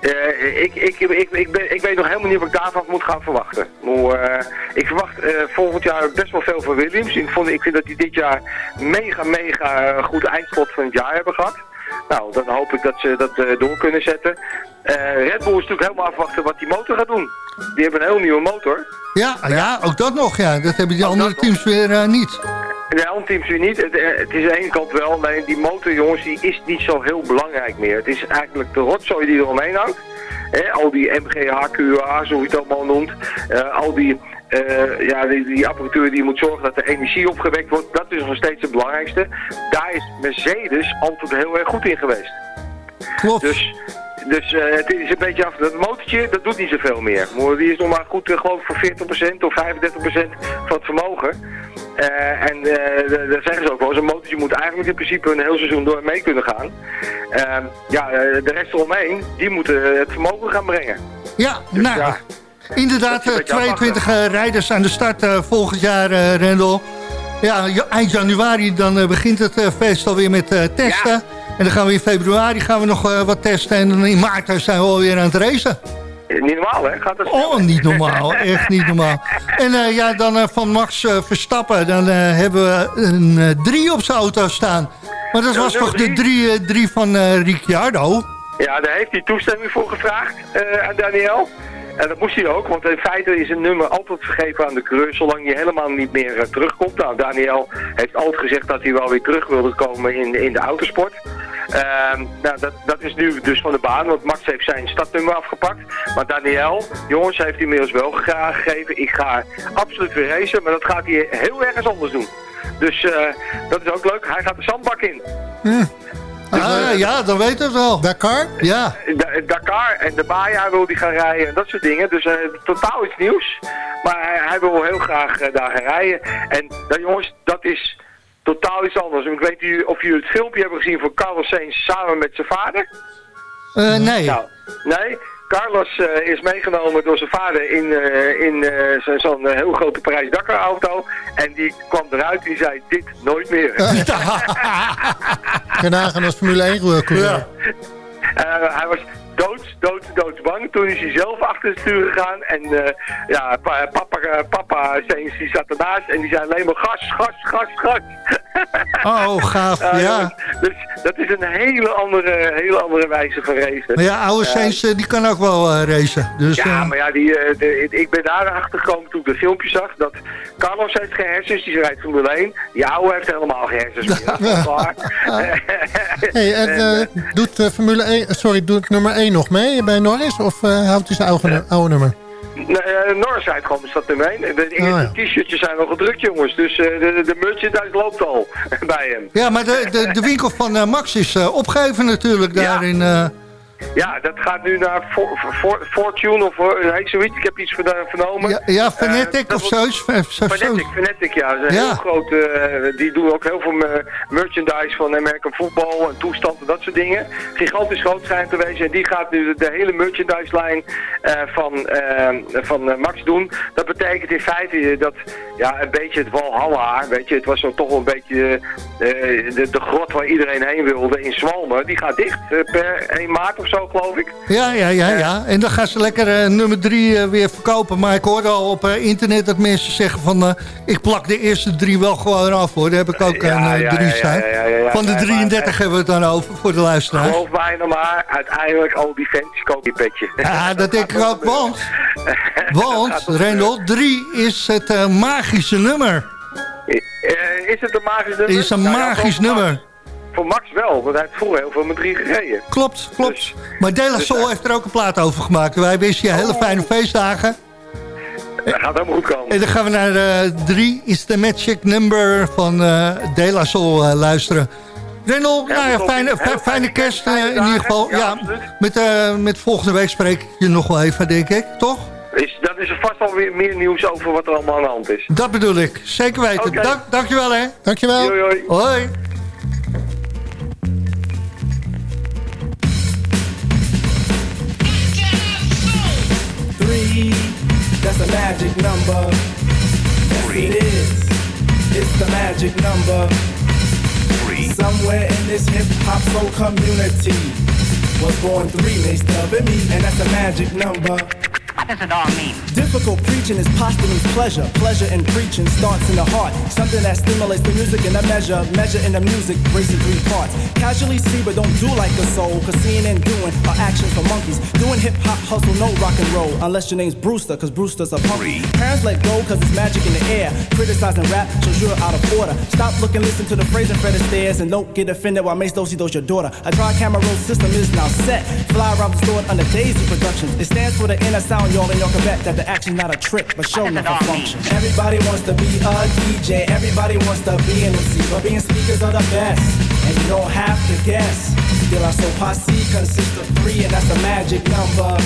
eh, ik, ik, ik, ik, ben, ik weet nog helemaal niet wat ik daarvan moet gaan verwachten. Maar, eh, ik verwacht eh, volgend jaar best wel veel van Williams. Ik, vond, ik vind dat die dit jaar mega, mega goed eindslot van het jaar hebben gehad. Nou, dan hoop ik dat ze dat door kunnen zetten. Red Bull is natuurlijk helemaal afwachten wat die motor gaat doen. Die hebben een heel nieuwe motor. Ja, ja. ook dat nog. Ja. Dat hebben die andere nog. teams weer niet. De helmteams weer niet. Het, eh, het is aan de ene kant wel, alleen die motor jongens, die is niet zo heel belangrijk meer. Het is eigenlijk de rotzooi die er omheen hangt. Al die MGH-QA, zo je het allemaal noemt. Eh, al die, eh, ja, die, die apparatuur die moet zorgen dat de energie opgewekt wordt. Dat is nog steeds het belangrijkste. Daar is Mercedes altijd heel erg goed in geweest. Klopt. Dus, dus het is een beetje af. Dat motortje, dat doet niet zoveel meer. Die is nog maar goed, geloof ik, voor 40% of 35% van het vermogen. Eh, en eh, da- daar zeggen ze ook wel, zo'n motortje moet eigenlijk in principe een heel seizoen door mee kunnen gaan. Ehm, ja, eh, de rest eromheen, die moeten het vermogen gaan brengen. Ja, Dus nou, ja. inderdaad, Dat is een eh, beetje 22 eh, rijders aan de start volgend jaar, Rendel. Ja, eind januari dan begint het feest alweer met testen. En dan gaan we in februari gaan we nog wat testen. En in maart zijn we alweer aan het racen. Niet normaal, hè? Gaat dat Oh, niet normaal. Echt niet normaal. En eh, ja, dan eh, van Max eh, Verstappen. Dan eh, hebben we een eh, drie op zijn auto staan. Maar dat was toch de drie, eh, drie van eh, Ricciardo? Ja, daar heeft hij toestemming voor gevraagd eh, aan Daniel. En dat moest hij ook, want in feite is een nummer altijd vergeven aan de coureur, zolang hij helemaal niet meer eh, terugkomt. Nou, Daniel heeft altijd gezegd dat hij wel weer terug wilde komen in, in de autosport. Ehm, nou, dat, dat is nu dus van de baan, want Max heeft zijn startnummer afgepakt. Maar Daniel, jongens, heeft inmiddels wel gegeven. Ik ga absoluut weer racen, maar dat gaat hij heel ergens anders doen. Dus eh, dat is ook leuk. Hij gaat de zandbak in. Ah, ja, dan weet het wel. Dakar? Ja. Da- Dakar en de Baja wil hij gaan rijden en dat soort dingen. Dus eh, totaal iets nieuws. Maar hij, hij wil heel graag eh, daar gaan rijden. En nou, jongens, dat is totaal iets anders. Ik weet niet of jullie het filmpje hebben gezien van Carlos Sainz samen met zijn vader. Eh, nee. Nou, nee. Carlos eh, is meegenomen door zijn vader in, eh, in eh, zo- zo'n eh, heel grote Parijs-Dakar auto. En die kwam eruit en die zei, dit nooit meer. Nagaan als Formule 1 coureur. Eh, hij was dood, dood, doodsbang. Toen is hij zelf achter het stuur gegaan. En eh, ja, pa- papa, eh, papa die zat ernaast en die zei alleen maar gas, gas, gas, gas. Oh, gaaf, ja. Dus dat is een hele andere, hele andere wijze van racen. Maar ja, oude Eh, Sainz eh, die kan ook wel racen. Dus, ja, maar ja, die, de- ik ben daar achter gekomen toen ik de filmpje zag. Dat Carlos heeft geen hersens, die rijdt Formule 1. Die oude heeft helemaal geen hersens meer. Dat is wel waar. Hey, en, doet Formule 1, sorry, doet nummer 1 nog mee bij Norris? Of eh, houdt hij zijn oude, oude nummer? Nee, eh, Norris gewoon met dat ermee. De, de, Oh, ja. de t-shirtjes zijn wel gedrukt, jongens. Dus eh, de, de merchandise loopt al bij hem. ja, maar de, de, de winkel van Max is opgegeven natuurlijk daar in... eh, Ja, dat gaat nu naar For, For- Fortune of uh, heet zoiets. Ik heb iets vernomen. ja, ja, Fanatic Eh, dat of. F- zo- Fanatic, Fanatic, ja. Dat is een Ja. heel groot, eh, die doen ook heel veel eh, merchandise van American football en toestanden, dat soort dingen. Gigantisch groot schijnt te wezen. En die gaat nu de, hele merchandise lijn eh, van, eh, van eh, Max doen. Dat betekent in feite dat ja, een beetje het Walhalla, weet je, het was zo toch wel een beetje eh, de, de grot waar iedereen heen wilde in Zwalmen. Die gaat dicht eh, per 1 maart of zo, geloof ik. Ja, ja, ja, ja. En dan gaan ze lekker eh, nummer drie eh, weer verkopen. Maar ik hoorde al op eh, internet dat mensen zeggen van... eh, ik plak de eerste drie wel gewoon af hoor. Daar heb ik ook Ja, een eh, drie staan. ja. Van de Nee, maar- 33 hebben we het dan over voor de luisteraars. Geloof mij nou maar, uiteindelijk al die fans kopen die petje. Ja, dat denk ik ook, want... Want, Rendel, drie is het eh, magische nummer. Eh, is het een magisch nummer? Is een Nou magisch nummer. Voor Max wel, want hij heeft vroeger heel veel met drie gereden. Klopt, klopt. Dus- maar De La dus Soul hij- heeft er ook een plaat over gemaakt. Wij wensen je hele Oh. fijne feestdagen. Dat gaat helemaal goed komen. En dan gaan we naar eh, drie is de magic number van eh De La Soul eh, luisteren. Rendel, Ja, nou ja, fijne, fijne, fijne kerst eh, fijne in ieder geval. Ja, met, eh, met volgende week spreek ik je nog wel even, denk ik. Toch? Is, dat is er vast alweer meer nieuws over wat er allemaal aan de hand is. Dat bedoel ik. Zeker weten. Oké. Dank, dankjewel, hè. Dankjewel. Hoi, that's a magic number. Yes, it is. It's the magic number. Three. Somewhere in this hip hop soul community was born three, they stubbing me, and that's a magic number. What does it all mean? Difficult preaching is posthumous pleasure. Pleasure in preaching starts in the heart. Something that stimulates the music in a measure. Measure in the music breaks in three parts. Casually see, but don't do like a soul. Cause seeing and doing are actions for monkeys. Doing hip hop hustle, no rock and roll. Unless your name's Brewster, cause Brewster's a punk. Parents let go, cause it's magic in the air. Criticizing rap shows you're out of order. Stop looking, listen to the phrase and Fred Astaire. And don't get offended while Mace Dosey does your daughter. A dry camera roll system is now set. Fly around the store under Daisy Productions. It stands for the inner sound, y'all, and y'all can bet that the action's not a trick, but show enough a function. Everybody wants to be a DJ, everybody wants to be an MC, but being speakers are the best, and you don't have to guess. De La Soul Posse consists of three, and that's a magic number.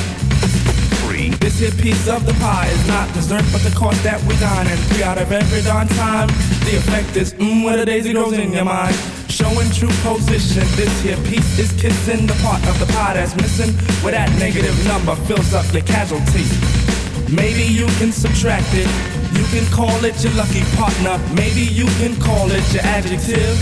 Three. This here piece of the pie is not dessert, but the cost that we dine, and three out of every darn time. The effect is mmm, where the daisy grows in your mind. Showing true position, this here piece is kissing the part of the pie that's missing, where that negative number fills up your casualty. Maybe you can subtract it You can call it your lucky partner. Maybe you can call it your adjective.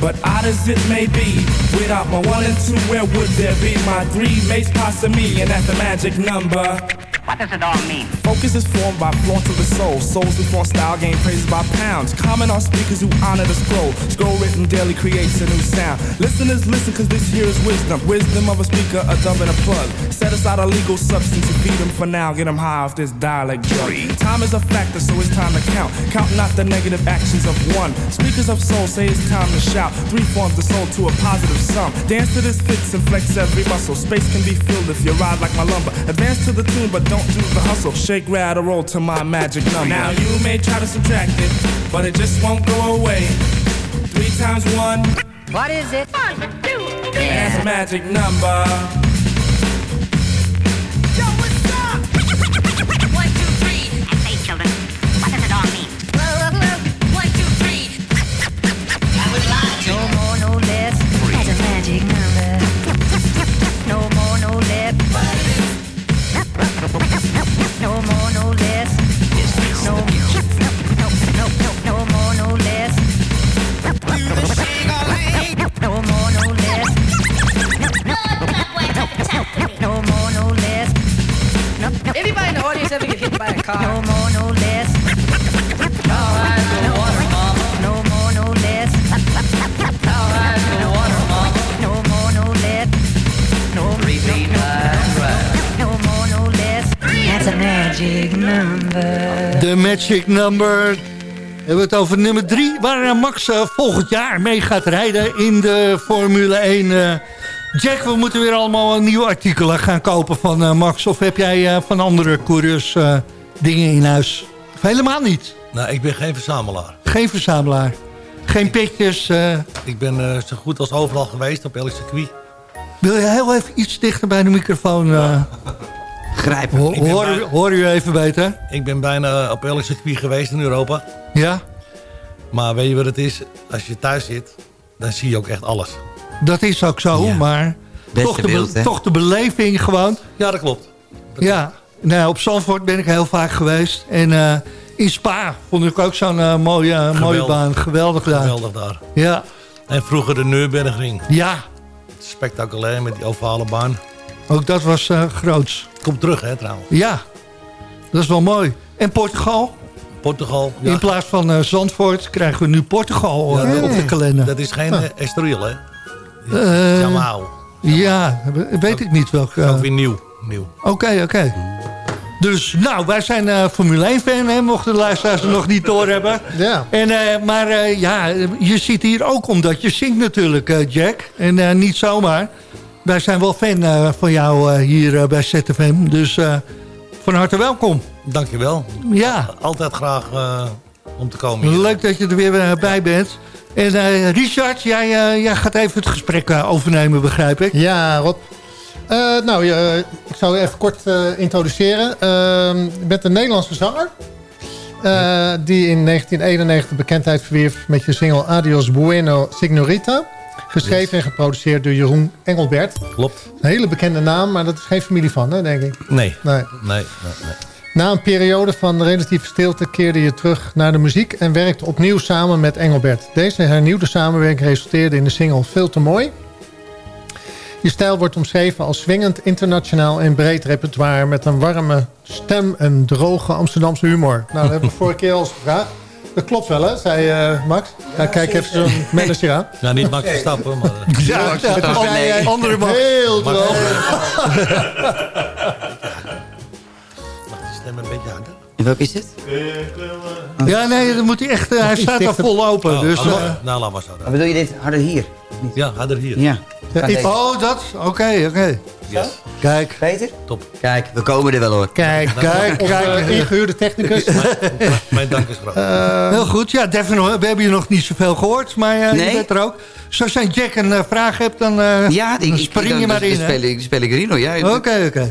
But odd as it may be, without my one and two, where would there be my three mates past me? And that's the magic number. What does it all mean? Focus is formed by flaunt of the soul. Souls who flaunt style gain praises by pounds. Comment on speakers who honor the scroll. Scroll written daily creates a new sound. Listeners listen cause this here is wisdom. Wisdom of a speaker, a dove and a plug. Set aside a legal substance to feed them for now. Get them high off this dialect drug. Time is a factor so it's time to count. Count not the negative actions of one. Speakers of soul say it's time to shout. Three forms the soul to a positive sum. Dance to this fits and flex every muscle. Space can be filled if you ride like my lumber. Advance to the tune but don't do the hustle. Shake, rattle, roll to my magic number. Now you may try to subtract it, but it just won't go away. Three times one, What is it? One, two, three. that's a magic number. One, car? No more, no less. All right, no water, mama. No more, no less. All no water, mama. No more, no less. No, Repeat right, right. no more, no less. That's a magic number. De Magic Number. We hebben het over nummer 3, waar Max eh, volgend jaar mee gaat rijden in de Formule 1. eh. Jack, we moeten weer allemaal nieuwe artikelen gaan kopen van eh, Max. Of heb jij eh, van andere coureurs eh, dingen in huis? Of helemaal niet? Nou, ik ben geen verzamelaar. Geen verzamelaar. Geen petjes. eh. Ik ben eh, zo goed als overal geweest op elk circuit. wil je heel even iets dichter bij de microfoon? eh Grijpen. ho- hoor, hoor u even beter? Ik ben bijna op elk circuit geweest in Europa. Ja, Maar weet je wat het is? Als je thuis zit, dan zie je ook echt alles. dat is ook zo, maar toch de, toch de beleving gewoon. Ja, dat klopt. Ja, nou, op Zandvoort ben ik heel vaak geweest. En eh, in Spa vond ik ook zo'n eh, mooie, mooie Geweldig. baan. Geweldig daar. Geweldig daar. Ja, En vroeger de Nürburgring. ja, Spectaculair met die ovale baan. ook dat was eh, groots. Komt terug, hè, trouwens. Ja, dat is wel mooi. En Portugal? Portugal. Ja, In plaats van eh, Zandvoort krijgen we nu Portugal eh, op de kalender. Dat is geen eh, Estoril, hè? Eh, Jamau. ja, weet ik niet welke. Ook weer nieuw. Nieuw. Oké, oké. Dus, nou, wij zijn eh, Formule 1-fan, hè, mochten de luisteraars het nog niet doorhebben. Ja. En, eh, maar eh, ja, je zit hier ook omdat je zingt natuurlijk, eh, Jack. En eh, niet zomaar. Wij zijn wel fan eh, van jou eh, hier bij ZFM. Dus eh, van harte welkom. Dankjewel. Ja, Altijd graag eh, om te komen hier. leuk dat je er weer bij bent. En eh, Richard, jij, eh, jij gaat even het gesprek overnemen, begrijp ik. Ja, Rob. Eh, nou, ik zou je even kort eh, introduceren. Je bent een Nederlandse zanger. eh, die in 1991 bekendheid verwierf met je single Adios Bueno Signorita. Geschreven en geproduceerd door Jeroen Engelbert. Klopt. Een hele bekende naam, maar dat is geen familie van, hè, denk ik. Nee. Nee. Nee, nee, nee. Na een periode van relatieve stilte keerde je terug naar de muziek... en werkte opnieuw samen met Engelbert. Deze hernieuwde samenwerking resulteerde in de single Veel te mooi. Je stijl wordt omschreven als swingend, internationaal en breed repertoire... met een warme stem en droge Amsterdamse humor. Nou, dat hebben we vorige keer al eens gevraagd. Dat klopt wel, hè, zei eh, Max. Ja, kijk even zo'n manager aan. Ja, niet Max Verstappen, maar... eh, Ja, Max Verstappen. andere- Nee, andere Max. Heel Max- droog. En welke is het? Ja, nee, dan moet hij echt... eh, hij staat al vol open. Oh, dus, oh, eh, nou, laat maar zo. Maar bedoel je dit harder hier? Ja, harder hier. Ja. Deze. oh, dat? Oké, oké. Yes. Kijk. Beter? Top. Kijk, we komen er wel hoor. Kijk, kijk, Of kijk. eh, ingehuurde technicus. Mijn dank is groot. Eh, Heel goed. Ja, Devin, we hebben je nog niet zoveel gehoord, maar eh, Nee. je bent er ook. Zo zijn Jack een eh, vraag hebt, dan, eh, Ja, dan ik, spring dan, je maar dan in. speel ik, speel ik erin hoor. Ja, Oké, oké.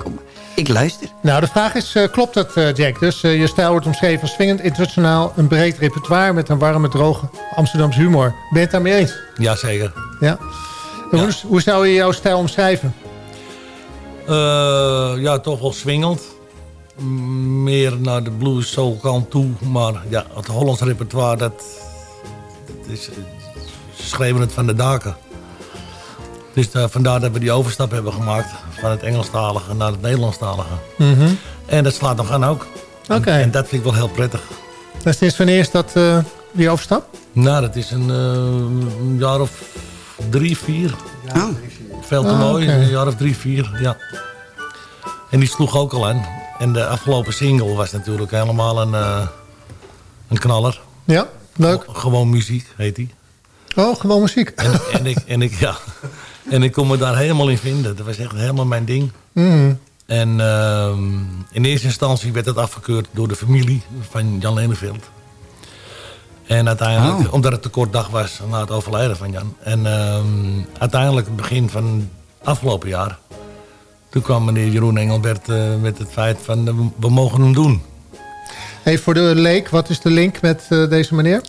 Ik luister. Nou, de vraag is, eh, klopt dat, eh, Jack? Dus eh, je stijl wordt omschreven als swingend, internationaal, een breed repertoire met een warme, droge Amsterdamse humor. Ben je het daarmee eens? Jazeker. Ja. En Hoe, hoe zou je jouw stijl omschrijven? Eh, ja, toch wel swingend. meer naar de blues soul kant toe. Maar ja, het Hollands repertoire, dat, dat is, ze schreven het van de daken. Dus eh, vandaar dat we die overstap hebben gemaakt van het Engelstalige naar het Nederlandstalige. Mhm. En dat slaat nog aan ook. Oké. En dat vind ik wel heel prettig. En sinds wanneer is dat eh, die overstap? Nou, dat is een, eh, jaar of drie, vier. Veel te Ah, mooi, een jaar of drie, vier, ja. En die sloeg ook al aan. En de afgelopen single was natuurlijk helemaal een, eh, een knaller. Ja, leuk. Gewoon muziek, heet die. Oh, gewoon muziek. En, en, ik, en, ik, ja, en ik kon me daar helemaal in vinden. Dat was echt helemaal mijn ding. Mhm. En ehm, in eerste instantie werd het afgekeurd door de familie van Jan Leneveld. En uiteindelijk, Oh. omdat het te kort dag was na het overlijden van Jan. En ehm, uiteindelijk, het begin van afgelopen jaar... toen kwam meneer Jeroen Engelbert eh, met het feit van... eh, we- mogen hem doen. Hey, voor de leek, wat is de link met eh, deze meneer?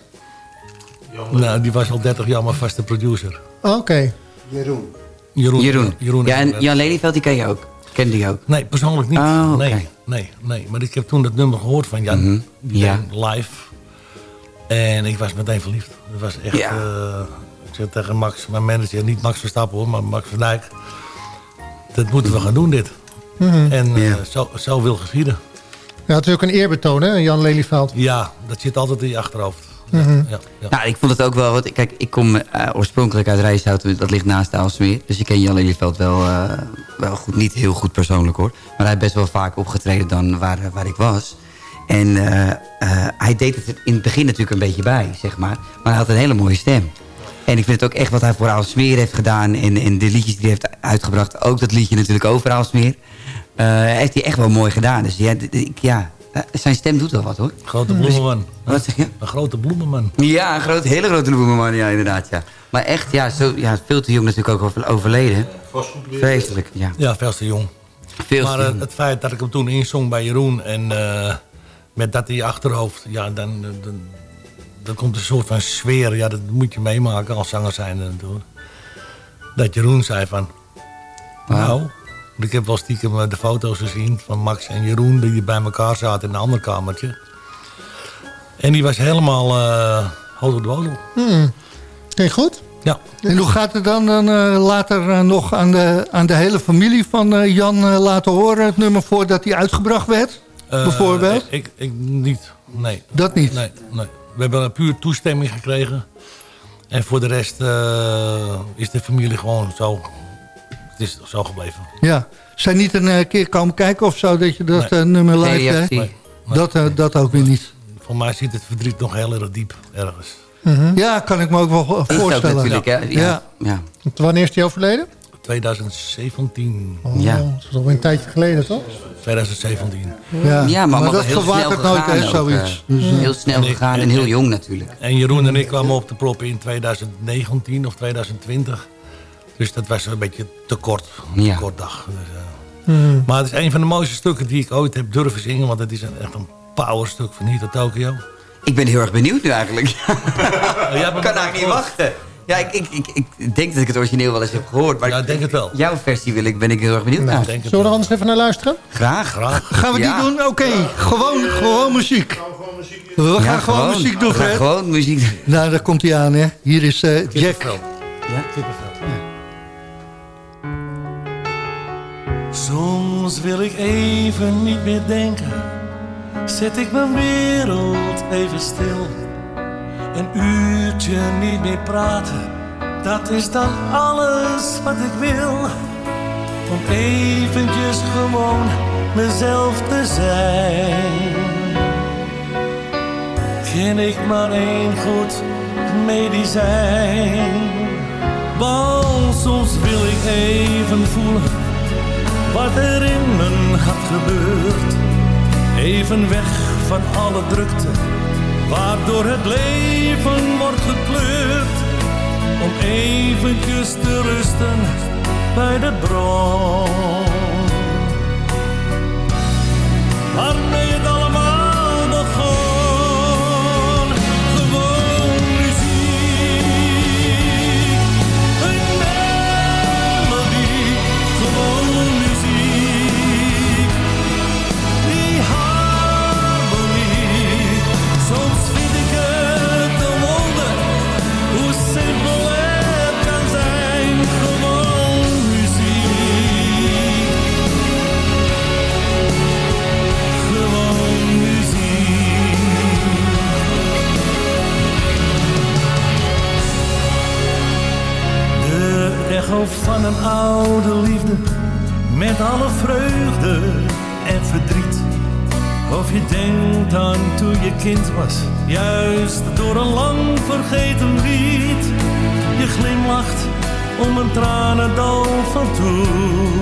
Nou, die was al 30 jaar mijn vaste producer. Oh, Oké. Jeroen. Jeroen. Jeroen ja, en. Jan Lelyveld, die ken je ook? Kende die ook? Nee, persoonlijk niet. Oh, nee, nee, nee. Maar ik heb toen dat nummer gehoord van Jan. Mhm, ja. live. En ik was meteen verliefd. Het was echt... Ja. eh, ik zei tegen Max, mijn manager, niet Max Verstappen hoor, maar Max van Dijk. Dat moeten we gaan doen dit. Mhm. En eh, zo, zo wil geschieden. Ja, het is ook een eerbetoon, hè, Jan Lelyveld. Ja, dat zit altijd in je achterhoofd. Mhm. Ja, ja. Nou, ik vond het ook wel... Want, kijk, ik kom eh, oorspronkelijk uit Rijshout. Dat ligt naast de Aalsmeer. Dus ik ken Jan Lelyveld wel, eh, wel goed. Niet heel goed persoonlijk, hoor. Maar hij heeft best wel vaak opgetreden dan waar, waar ik was. En eh, eh, hij deed het in het begin natuurlijk een beetje bij, zeg maar. Maar hij had een hele mooie stem. En ik vind het ook echt wat hij voor Aalsmeer heeft gedaan. En, en de liedjes die hij heeft uitgebracht. Ook dat liedje natuurlijk over Aalsmeer. eh, heeft hij echt wel mooi gedaan. Dus ja, ik- ja eh, zijn stem doet wel wat, hoor. Grote bloemenman. Wat zeg je? Een grote bloemenman. Ja, een groot, hele grote bloemenman, ja, inderdaad, ja. Maar echt, ja, zo, ja veel te jong natuurlijk ook over- overleden. Vreselijk, ja. Ja, veel te jong. Veel maar te eh, jong. het feit dat ik hem toen inzong bij Jeroen... en eh, met dat in je achterhoofd... ja, dan, dan, dan komt een soort van sfeer. Ja, dat moet je meemaken als zanger zijn natuurlijk. Dat Jeroen zei van... Nou, want ik heb wel stiekem eh, de foto's gezien van Max en Jeroen... die bij elkaar zaten in een ander kamertje. En die was helemaal eh hoog op. Hmm. Goed. Ja. En hoe gaat het dan, dan eh, later nog aan de, aan de hele familie van Jan laten horen... het nummer voordat hij uitgebracht werd? Bijvoorbeeld? Ik, ik niet, nee. Dat niet? Nee, nee. We hebben een puur toestemming gekregen. En voor de rest is de familie gewoon zo... Het is zo gebleven. Ja. Zijn niet een eh, keer komen kijken of zo dat je dat Nee. eh, nummer live nee, nee. Dat, eh, dat ook weer niet. Voor mij zit het verdriet nog heel erg diep ergens. Ja, kan ik me ook wel ook voorstellen. natuurlijk, hè? Ja. ja. Wanneer is hij overleden? 2017. Ja. Dat is alweer een tijdje geleden, toch? 2017. Ja, Ja, maar, dat heel snel verwatert nooit, hè, zoiets. Dus, eh, heel snel En gegaan en en- heel jong natuurlijk. En Jeroen en ik kwamen op de proppen in 2019 of 2020. Dus dat was een beetje te kort. Ja. Te kort dag. Dus, eh, Hmm. Maar het is een van de mooiste stukken die ik ooit heb durven zingen. Want het is een, echt een powerstuk van Nita Tokyo. Ik ben heel erg benieuwd nu eigenlijk. Oh, Ik kan eigenlijk niet wachten. Ja, ik, ik, ik, ik denk dat ik het origineel wel eens heb gehoord. Maar Ja, ik denk het wel. jouw versie wil ik, ben ik heel erg benieuwd Nou, naar. denk het zullen we er anders even naar luisteren? Graag. Graag. Gaan we Ja. die doen? Oké, gewoon, gewoon muziek. We gaan Ja, gewoon, muziek doen, We gaan gewoon muziek doen. Nou, daar komt hij aan, hè. Hier is eh, Jack. Kippenvel. Ja? Kippenvel. Soms wil ik even niet meer denken. Zet ik mijn wereld even stil. Een uurtje niet meer praten. Dat is dan alles wat ik wil. Om eventjes gewoon mezelf te zijn. Ken ik maar één goed medicijn. Want soms wil ik even voelen wat er in mijn hart gebeurt. Even weg van alle drukte, waardoor het leven wordt gekleurd. Om eventjes te rusten bij de bron. Een oude liefde met alle vreugde en verdriet. Of je denkt aan toen je kind was, juist door een lang vergeten lied. Je glimlacht om een tranendal van toen.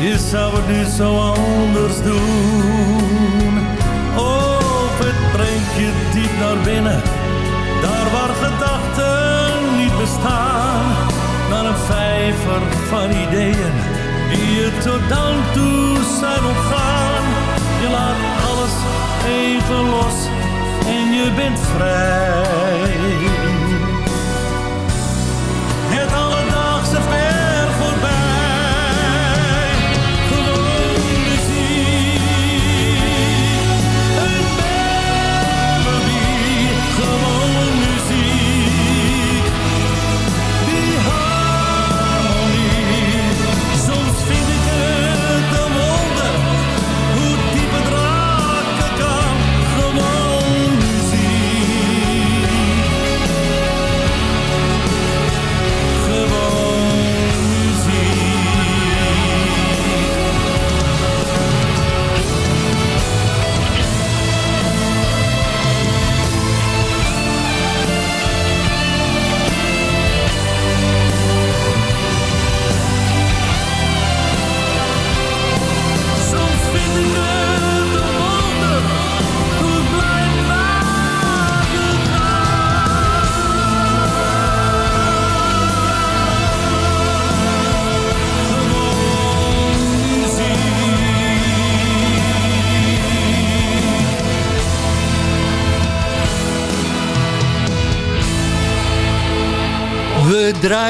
Je zou het nu zo anders doen. Of het brengt je diep naar binnen, Naar een vijver van ideeën die je tot dan toe zijn ontgaan. Je laat alles even los en je bent vrij.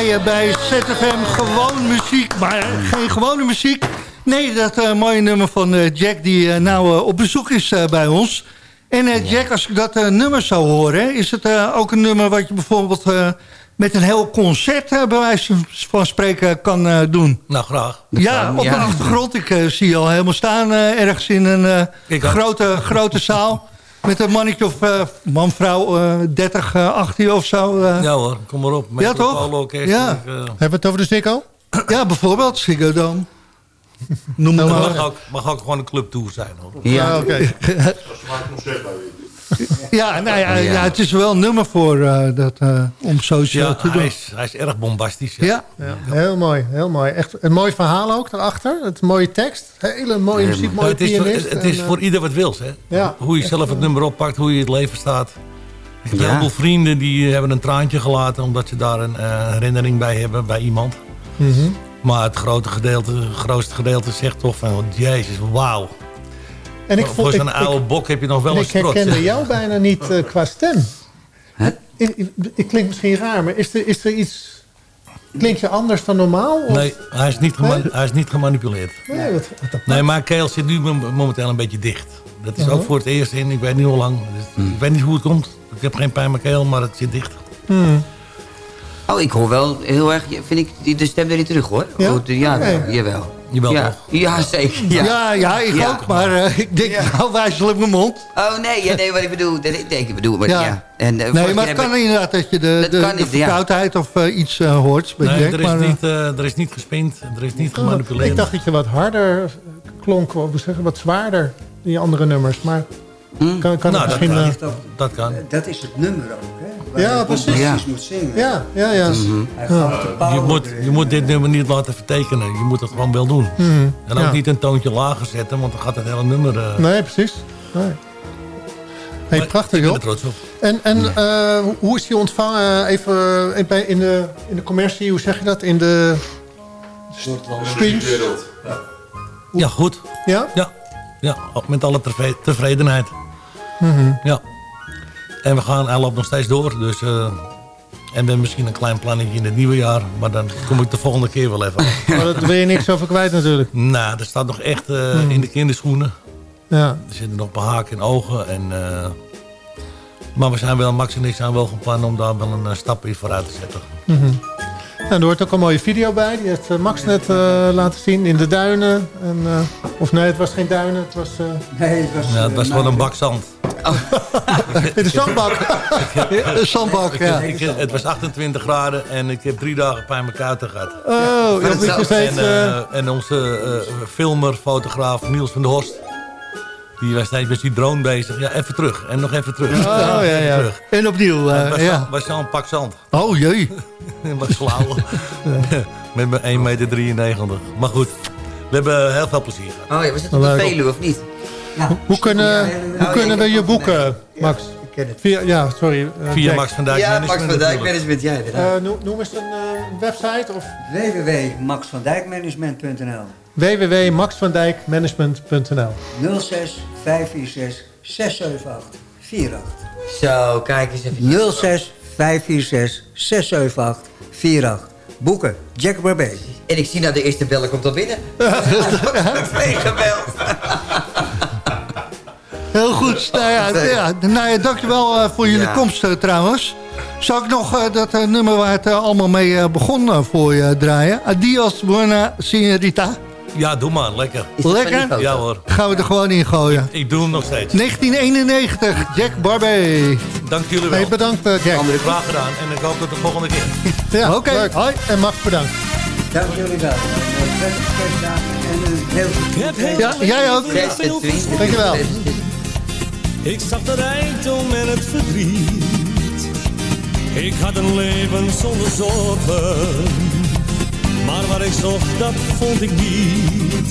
Draaien bij ZFM gewoon muziek, maar geen gewone muziek. Nee, dat eh, mooie nummer van eh, Jack die eh, nou op bezoek is bij ons. En Jack, als ik dat nummer zou horen... is het ook een nummer wat je bijvoorbeeld met een heel concert... bij wijze van spreken kan doen? Nou, graag. Ja, op de achtergrond. Ik zie je al helemaal staan ergens in een grote, grote zaal... met een mannetje of eh, man, vrouw, eh 30, eh 18 of zo. eh. Ja hoor, kom maar op. Ja, toch? Metropoolorkest, Ja. eh, Hebben we het over de Ziggo? Ja, bijvoorbeeld Ziggo Dome. Noem maar. Maar. mag ook, mag ook gewoon een clubtour zijn hoor. Ja, oké. Ja, nou ja, ja. Het is wel een nummer voor eh, dat, eh, om zo Ja, te doen. hij is, hij is erg bombastisch. Ja. Ja, heel mooi, heel mooi. Echt een mooi verhaal ook daarachter. Het mooie tekst. Hele mooie muziek, mooie het is, voor, het, het en, is eh, voor ieder wat wils. Hè? Ja. Hoe je zelf het nummer oppakt, hoe je het leven staat. Ik heb Ja. heel veel vrienden die hebben een traantje gelaten... omdat ze daar een eh, herinnering bij hebben bij iemand. mhm. Maar het grote gedeelte, grootste gedeelte zegt toch van... Jezus, wauw. En ik vond- zo'n oude ik- bok heb je nog wel en eens ik herkende jou bijna niet eh, qua stem. Ik, ik, ik klink misschien raar, maar is er, is er iets... Klink je anders dan normaal? Of? Nee, hij is niet, Nee? hij is niet gemanipuleerd. Nee, wat, wat apart. Nee, mijn keel zit nu mom- momenteel een beetje dicht. Dat is ook voor het eerst in, ik weet niet hoe lang. Dus Ik weet niet hoe het komt. Ik heb geen pijn in mijn keel, maar het zit dicht. Hmm. Oh, ik hoor wel heel erg, vind ik die- de stem er niet terug hoor. Ja? Oh, ja, jawel. Jawel ja. toch? Ja, zeker. Ja, Ja, ja, ik Ja. ook. Maar eh, ik denk, nou wijzelijk mijn mond. Oh nee, ja, nee, wat ik bedoel. dat- Ik denk, ik bedoel, maar Ja. ja. En, eh, Nee, maar het kan inderdaad dat je de, de, kan de niet, ja. verkoudheid of eh, iets hoort. bij Nee, Jack, er, is maar, niet, eh, er is niet gespind, er is niet gemanipuleerd. Ik dacht dat je wat harder klonk, wat zwaarder in je andere nummers. Maar kan, kan het Nou, dat misschien... kan. Dat kan. Dat is het nummer ook, hè? Ja, precies. Ja. moet zingen. ja, ja, ja. Hij gaat de pauw Je moet, je moet dit nummer niet laten vertekenen. Je moet het gewoon wel doen. Mhm. En ook Ja. niet een toontje lager zetten, want dan gaat het hele nummer... eh, Nee, precies. Nee. Hey, maar prachtig Ik ben joh. er trots op. En, en eh, hoe- hoe is die ontvangen? Even eh, bij- in de, in de commercie, hoe zeg je dat? In de streams? Ja, goed. Ja? Ja, ja met alle tevre- tevredenheid. Mhm. Ja. En we gaan, hij loopt nog steeds door. Dus, eh, en we hebben misschien een klein plannetje in het nieuwe jaar. Maar dan kom ik de volgende keer wel even. Maar daar wil je niks over kwijt natuurlijk. nou, er staat nog echt eh, Hmm. in de kinderschoenen. Ja. Er zitten nog een paar haken in ogen. En, eh, maar we zijn wel, Max en ik zijn wel van plan om daar wel een stap in vooruit te zetten. Mhm. Nou, er hoort ook een mooie video bij. Die heeft Max net eh, laten zien in de duinen. En, eh, of nee, het was geen duinen. Het was... eh, Nee, het was, Ja, het was gewoon een bak zand. In de zandbak. De zandbak, ja. Ik- het was 28 graden en ik heb drie dagen pijn mijn kuiten gehad. Oh, ja, en, eh, eh, en onze eh, filmer, fotograaf Niels van der Horst... die was steeds met die drone bezig. Ja, even terug. En nog even terug. Oh, ja, ja. terug. En opnieuw, eh, was, ja. was zo'n pak zand. Oh, jee. Wat flauw. Met mijn 1,93 meter. Maar goed, we hebben heel veel plezier gehad. Oh ja, was het op de Veluwe of niet? Hoe kunnen, hoe kunnen we je boeken, Max? Via, ja, sorry. eh, Via. Max van Dijk Ja, Management Max van Dijk. Management, jij inderdaad. Eh, noem, noem eens een eh, website of www.maxvandijkmanagement.nl www.maxvandijkmanagement.nl 06 546 678 48 Zo, kijk eens even. 06 546 678 48 Boeken, Jack Barbé. En ik zie nou de eerste bellen komt al binnen. Twee gebeld. Heel goed. Nou ja, ja, nou ja, dankjewel eh, voor jullie Ja. komst eh, trouwens. Zal ik nog eh, dat eh, nummer waar het allemaal mee begon eh, voor je draaien? Adios, buena señorita. Ja, doe maar. Lekker. Lekker? Ja hoor. Gaan we er gewoon in gooien. Ik doe hem nog steeds. 1991, Jack Barbé. Dank jullie wel. Hey, bedankt Jack. Graag gedaan. En ik hoop dat de volgende keer. Ja, Oké. leuk. Hoi en Max bedankt. Dank jullie wel. En een heel goed Ja, jij ook. Dankjewel. Ik zag de rijkdom en het verdriet. Ik had een leven zonder zorgen. Maar wat ik zocht, dat vond ik niet.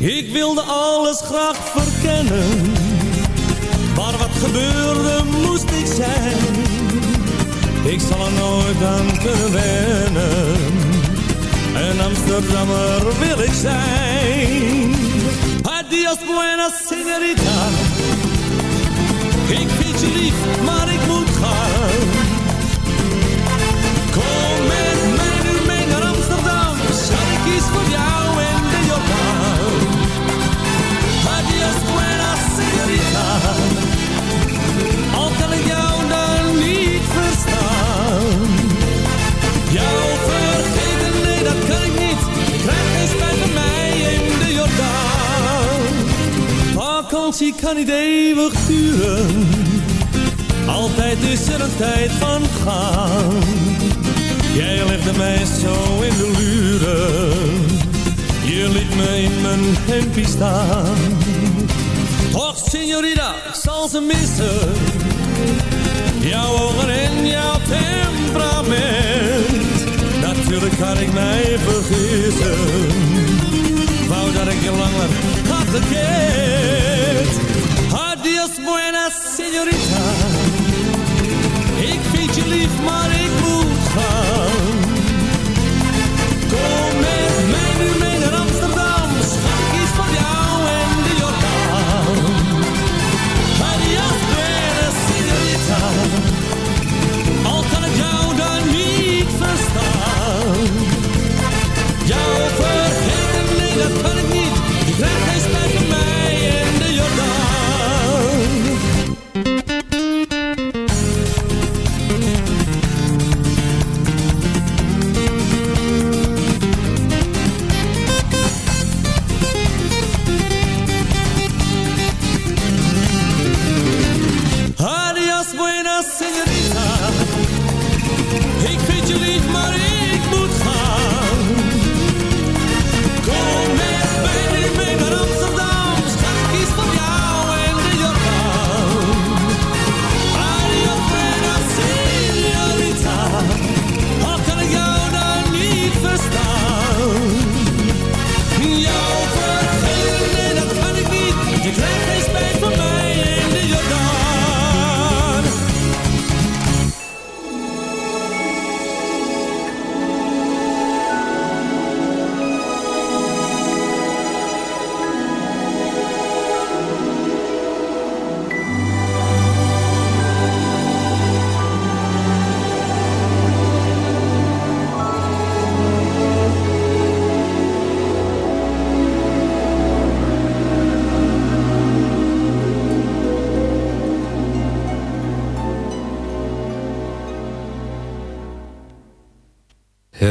Ik wilde alles graag verkennen. Maar wat gebeurde, moest ik zijn. Ik zal er nooit aan kunnen wennen. Een Amsterdammer wil ik zijn. Adios, buena señorita. Ik vind je lief, maar ik moet gaan. Vakantie kan niet eeuwig duren. Altijd is er een tijd van gaan. Jij legde mij zo in de luren. Je liet me in mijn hempie staan. Och, signorina, ik zal ze missen. Jouw ogen en jouw temperament. Natuurlijk kan ik mij vergissen. Wou dat ik je langer gekend. Adios, buena señorita. Ik vind je lief, maar ik moet gaan. Kom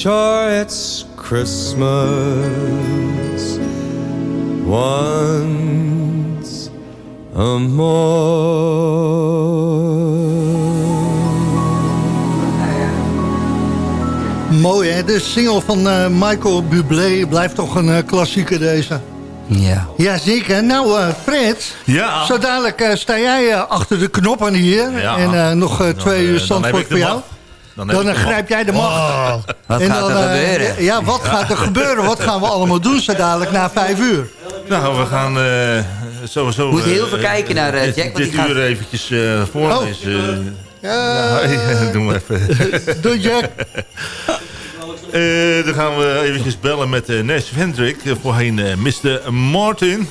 Sure, it's Christmas once a Mooi hè, de single van eh, Michael Bublé blijft toch een eh, klassieker deze. Ja. Jazeker. Nou eh, Fred, Ja. zo dadelijk eh, sta jij achter de knoppen hier. Ja. En eh, nog eh, twee uur de voor jou. Dan Dan, grijp jij de macht. Wat En gaat er eh, gebeuren? Ja, wat gaat er gebeuren? Wat gaan we allemaal doen zo dadelijk na vijf uur? Nou, we gaan eh, sowieso... Moet heel eh, veel kijken naar, eh, dit- Jack, want Dit die gaat- uur eventjes eh voorlezen. Ja. Ja, doen we even. Doe Jack. Eh, dan gaan we eventjes bellen met uh, Nash eh, voorheen eh, Mr. Martin.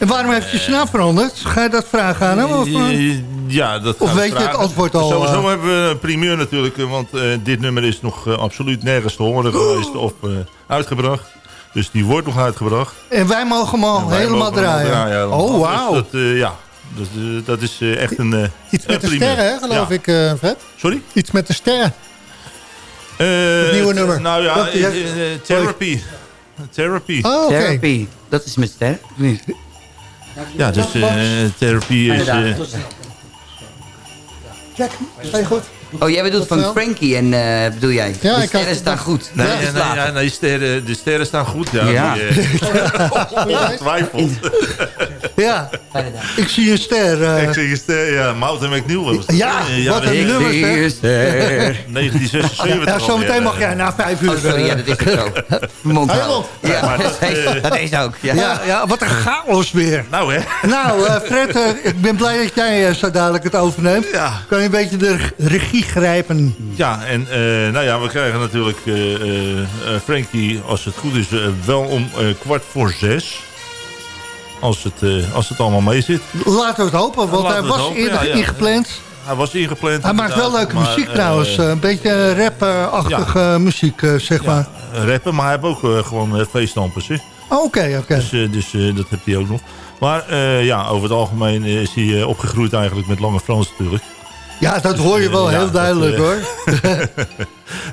En waarom heeft je zijn naam veranderd? Ga je dat vragen aan hem? Of, eh? Eh, Ja, dat Of weet je het antwoord al, Sowieso eh? hebben we een primeur natuurlijk. eh, Want eh, dit nummer is nog eh, absoluut nergens te horen geweest of eh, uitgebracht. Dus die wordt nog uitgebracht. En wij mogen hem al helemaal draaien. oh, wauw. Dus dat, eh, ja, dus, eh, dat is eh, echt een... eh, Iets met de een sterren, hè, geloof Ja. ik, eh, Fred? Sorry? Iets met de sterren. Eh, Het nieuwe nummer. Nou ja, Dat- eh, eh, therapy. Therapy. Oh. Therapy. Dat is met ster. Ja, dus eh therapy is... eh, Jack, ga je goed? Oh, jij bedoelt van. Frankie en eh, bedoel jij? Ja, de sterren staan goed. Nee, nee, nee, nee, sterren, de sterren staan goed. Ja, Ja. Die, eh, Ongetwijfeld. Ja, ik zie een ster. eh. Ik zie je ster, ja, Mountain McNeil was het. Ja, Eh, wat een nummer zeg. een ster. 1976 Ja, zometeen mag eh. jij na vijf uur... Oh, sorry, eh, ja, dat is het zo. Mond. Ja, maar dat, is, eh, dat is ook. Ja. Ja, ja, wat een chaos weer. Nou hè. Nou, eh, Fred, eh, ik ben blij dat jij eh, zo dadelijk het overneemt. Ja. Kan je een beetje de reg- regie grijpen? Ja, en eh, nou ja, we krijgen natuurlijk eh, eh, eh, Frankie, als het goed is, eh, wel om eh, kwart voor zes. Als het, eh, als het allemaal mee zit. Laten we het hopen, want hij was hopen, eerder ja, ja. ingepland. Hij was ingepland. Hij maakt wel leuke muziek eh, trouwens. eh, een beetje rap-achtige muziek, zeg maar. rappen, maar hij heeft ook gewoon feestdampers. hè. Oh, Oké, oké. Dus, dus dat heeft hij ook nog. Maar ja, over het algemeen is hij opgegroeid eigenlijk met Lange Frans natuurlijk. Ja, dat hoor je wel ja, heel duidelijk hoor. Daar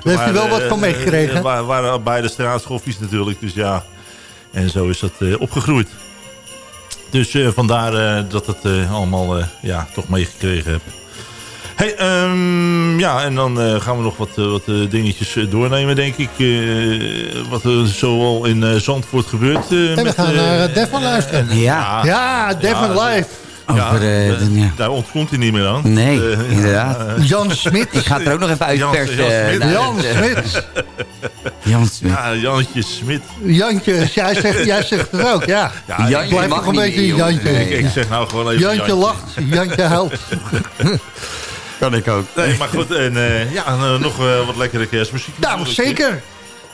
heeft hij wel wat van meegekregen. We waren, beide straatschoffies natuurlijk, dus ja. En zo is dat opgegroeid. Dus eh, vandaar eh, dat het eh, allemaal eh, ja, toch meegekregen heb. Hey, ehm, ja, en dan eh, gaan we nog wat, wat dingetjes doornemen, denk ik. eh, wat er zoal in eh, Zandvoort gebeurt. eh, En we met, gaan naar uh, Devon luisteren. Ja. Ja, Devon ja, Live. Ja, Over, eh, eh, de- ja. daar ontkomt hij niet meer aan. Nee, Eh, inderdaad. Jan Smit. Ik ga het er ook nog even uitpersen. Jan Smit. Jan Smit. Jan Smit. Ja, Jantje Smit. Jantje, jij zegt, jij zegt het ook, ja. Ja, Jantje Blijf mag nog een beetje. Jantje. Ik, ik zeg nou gewoon even Jantje lacht, Jantje huilt. Kan ik ook. Nee, maar goed, en eh, ja, nog wat lekkere kerstmuziek. Nou, zeker.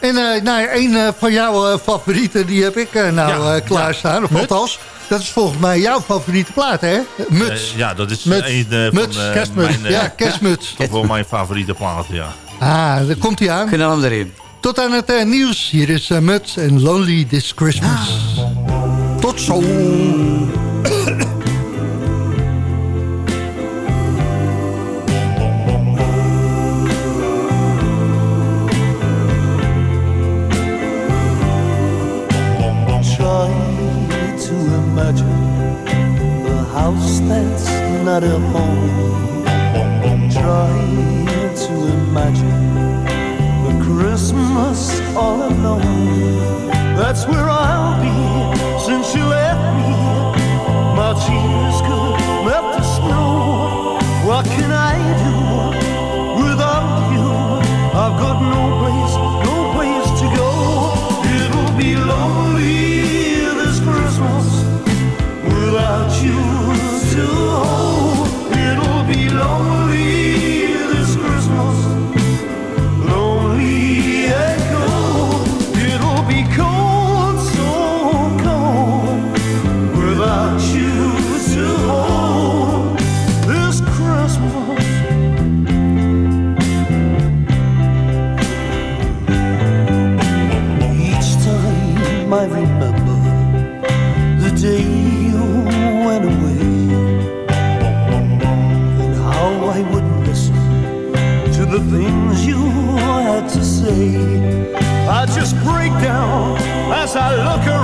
En eh nou, een eh, van jouw eh, favorieten, die heb ik eh, nou Ja, klaarstaan. Of althans, dat is volgens mij jouw favoriete plaat, hè? Muts. Ja, dat is Muts. een eh, Muts, van kerstmuts. mijn, eh, ja, kerstmuts. toch wel mijn favoriete plaat, ja. Ah, daar komt hij aan. Knal hem erin. Tot aan het nieuws. Hier is eh, Muts en Lonely This Christmas. Tot zo. Not a home. Try to imagine a Christmas all alone. That's where I'll be I look around,